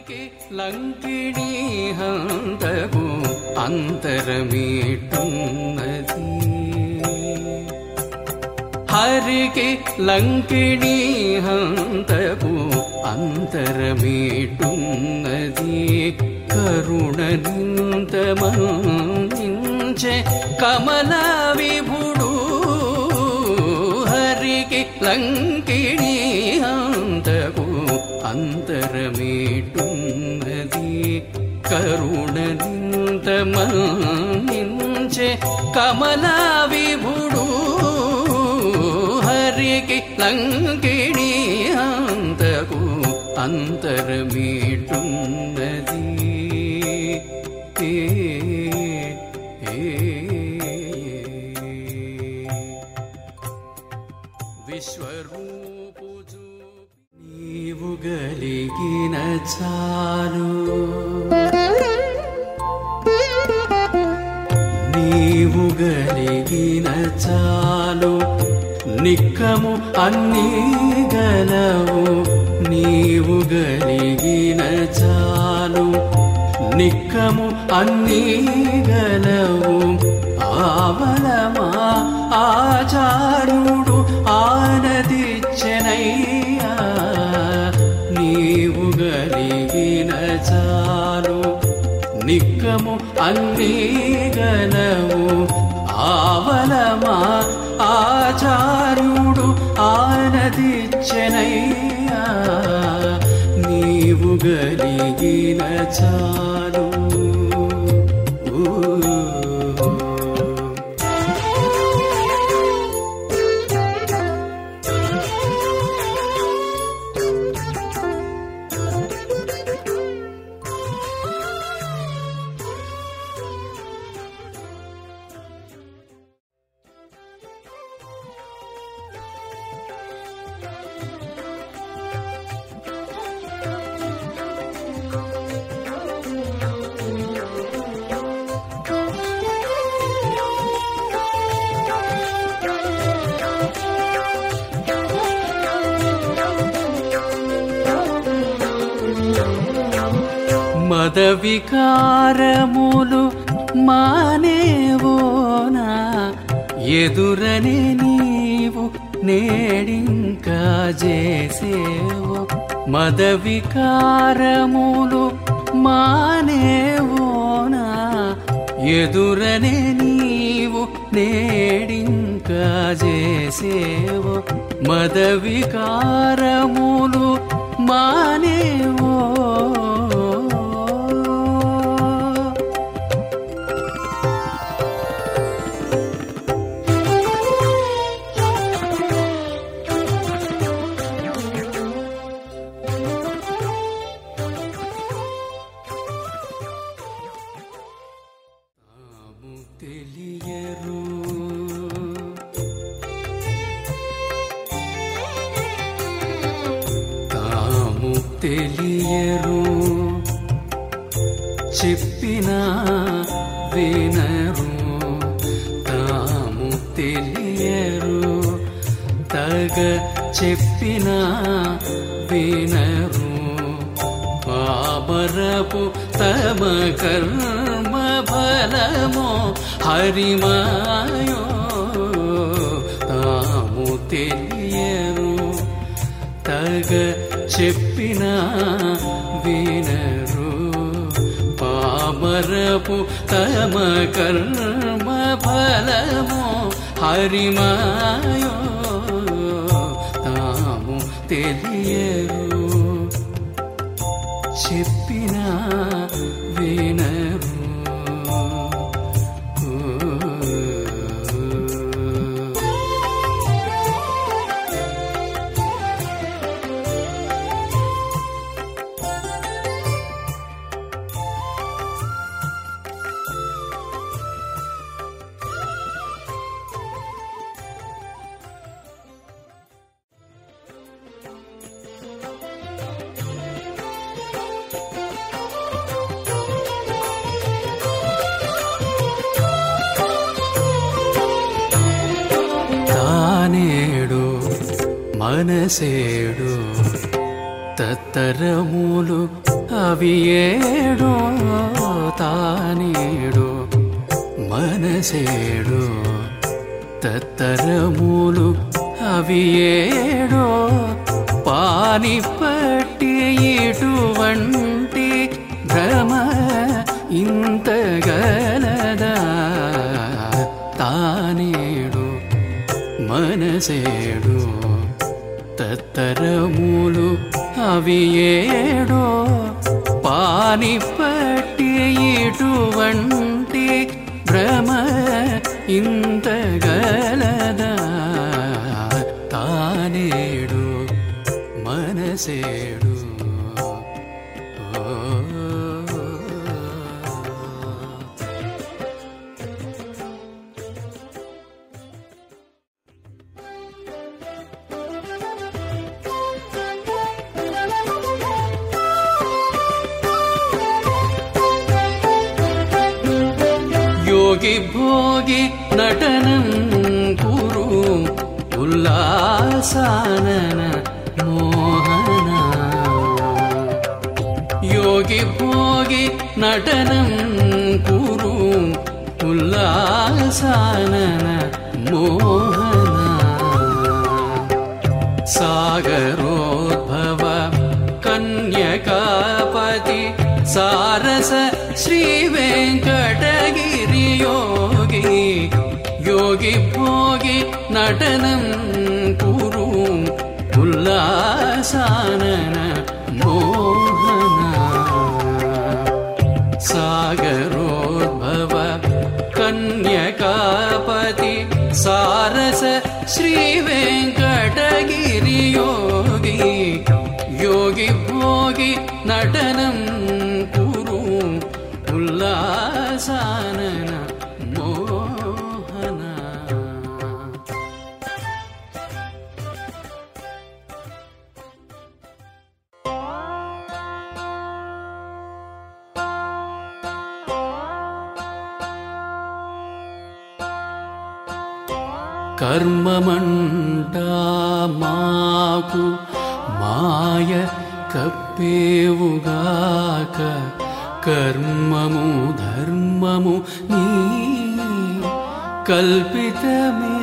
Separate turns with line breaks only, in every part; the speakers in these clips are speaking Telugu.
హరికి లంకిణీ హంతకు అంతరమేటున్నది హరికి లంకిణీ హంతకు అంతరమేటున్నది కరుణ నింతమించే కమల విభుడు హరికి నింతమించే కమలా విభుడు హరికి లంకిణి అంతకు అంతరమీటున్నది విశ్వరూపు నీవు గలిగిన చాలు. గలిగిన చాలు నిక్కము అన్నీ గలవు. నీవు గలిగిన చాలు నిక్కము అన్నీ గలవు. ఆవలమా ఆచారుడు ఆనదిచ్చనయ్యా. నీవు గలిగిన చాలు నిక్కము అన్నీ గలవు. ఆవలమా ఆచార్యుడు ఆనదిచ్చనయ్యా. నీవు గలిగిన చా మద వికారములు మానేవోనా ఎదురని నీవు నేడింకా చేసేవో. మద వికారములు మానేవోనా ఎదురనే నీవు నేడింకా చేసేవో. మద వికారములు మానేవో. వినరు తాము తెలియరు. తగ చెప్పిన వినరు. పాపరపు తమ కర్మ ఫలము హరిమాయో. తాము తెలియరు తగ చెప్పిన వినరు. వరపు తమ కర్మ ఫలము హరిమాయో తాము తెలియరు చెప్పిన వినయ మనసేడు తత్తరములు అవి ఏడు తానేడు. మనసేడు తత్తరములు అవి ఏడో పాని పట్టి ఇటువంటి భ్రమ ఇంతగలదా తానేడు. మనసేడు తత్తరములు అవి ఏడో పాని పట్టి ఇటువంటి భ్రమ ఇంతగలదా? తానేడు మనసేడు. योगि भोगि नटनं कुरु उल्लासानन मोहन। योगि भोगि नटनं कुरु उल्लासानन मोहन। सागरोद्भव कन्यकापति सारस श्रीवेङ्कट ஒழுகி போகி நடனம் கூறும் உல்லாசானன மோகனா. சாகரோத்பவ கன்யகாபதி சாரச ஸ்ரீவேங்கடகிரி யோகி யோகி போகி நடனம் கூறும் உல்லாசானன కర్మమంట మాకు మాయ కప్పేవుగాక కర్మము ధర్మము నీ కల్పితమే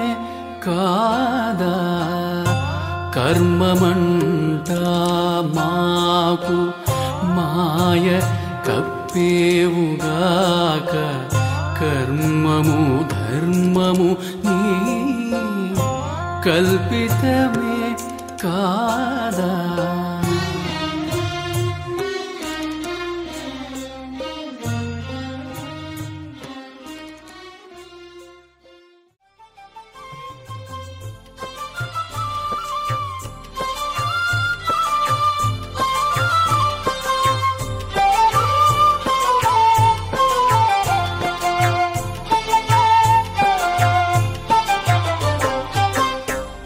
కాదా కర్మమంట మాకు మాయ కప్పేవుగాక కర్మము ధర్మము నీ कल्पित में का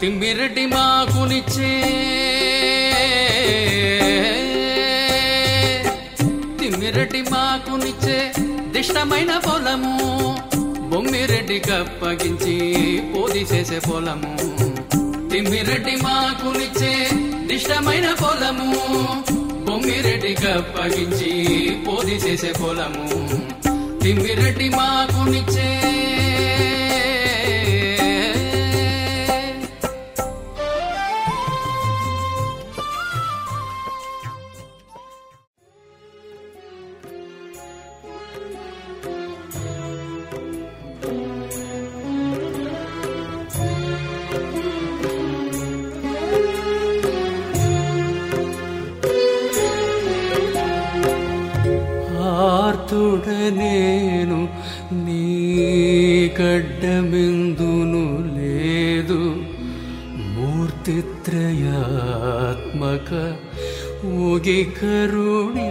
తిమ్మిరటి మాకునిచ్చే. తిమ్మిరటి మాకునిచ్చే దిష్టమైన పొలము. బొమ్మిరెడ్డి కప్పగించి పోది చేసే పొలము. తిమ్మిరెడ్డి మాకునిచ్చే దిష్టమైన పొలము. బొమ్మిరెడ్డి కప్పగించి పోది చేసే పొలము. తిమ్మిరెడ్డి మాకునిచ్చే లేదు. మూర్తిత్రయాత్మక ఊగి కరుణించవే.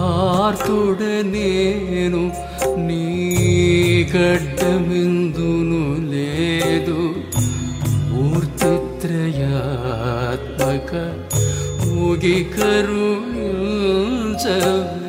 ఆర్తుడ నేను నీ గడ్డమిందును లేదు. మూర్తిత్రయాత్మక ఊగి కరుణించవే.